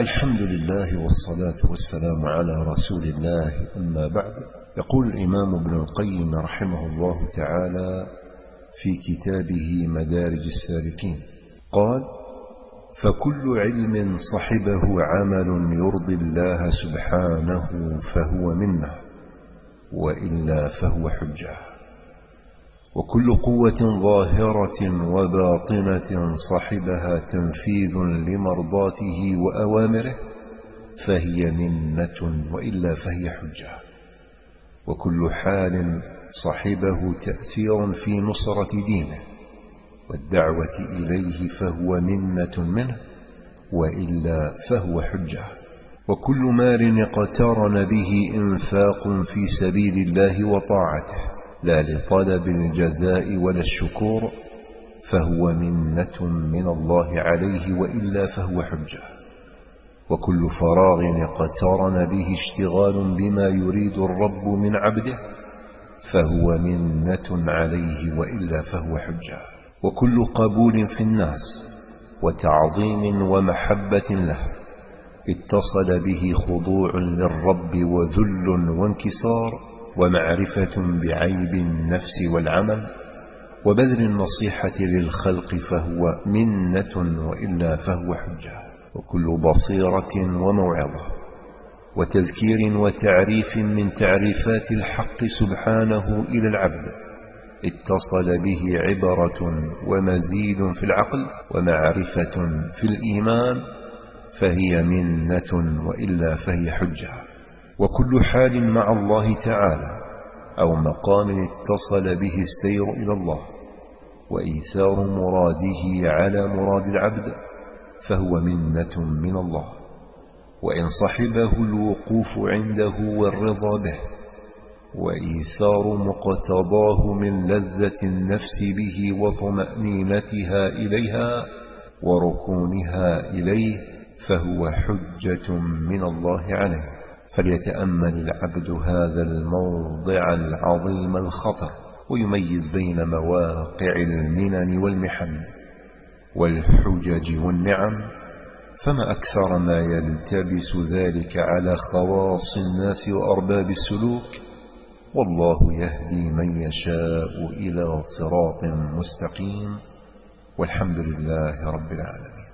الحمد لله والصلاة والسلام على رسول الله أما بعد. يقول الإمام ابن القيم رحمه الله تعالى في كتابه مدارج السالكين قال فكل علم صحبه عمل يرضي الله سبحانه فهو منه وإلا فهو حجة. وكل قوة ظاهرة وباطنة صحبها تنفيذ لمرضاته وأوامره فهي منة وإلا فهي حجة. وكل حال صحبه تأثير في نصرة دينه والدعوة إليه فهو منة منه وإلا فهو حجة. وكل مال اقترن به إنفاق في سبيل الله وطاعته لا لطلب الجزاء ولا الشكور فهو منة من الله عليه وإلا فهو حجة. وكل فراغ اقترن به اشتغال بما يريد الرب من عبده فهو منة عليه وإلا فهو حجة. وكل قبول في الناس وتعظيم ومحبة له اتصل به خضوع للرب وذل وانكسار ومعرفة بعيب النفس والعمل وبذل النصيحة للخلق فهو منة وإلا فهو حجة وكل بصيرة وموعظة وتذكير وتعريف من تعريفات الحق سبحانه إلى العبد اتصل به عبرة ومزيد في العقل ومعرفة في الإيمان فهي منة وإلا فهي حجة وكل حال مع الله تعالى أو مقام اتصل به السير إلى الله وإيثار مراده على مراد العبد فهو منة من الله. وإن صحبه الوقوف عنده والرضا به وإيثار مقتضاه من لذة النفس به وطمأنينتها إليها وركونها إليه فهو حجة من الله عليه. فليتأمل العبد هذا الموضع العظيم الخطر ويميز بين مواقع المنن والمحن والحجج والنعم فما أكثر ما يلتبس ذلك على خواص الناس وأرباب السلوك والله يهدي من يشاء إلى صراط مستقيم والحمد لله رب العالمين.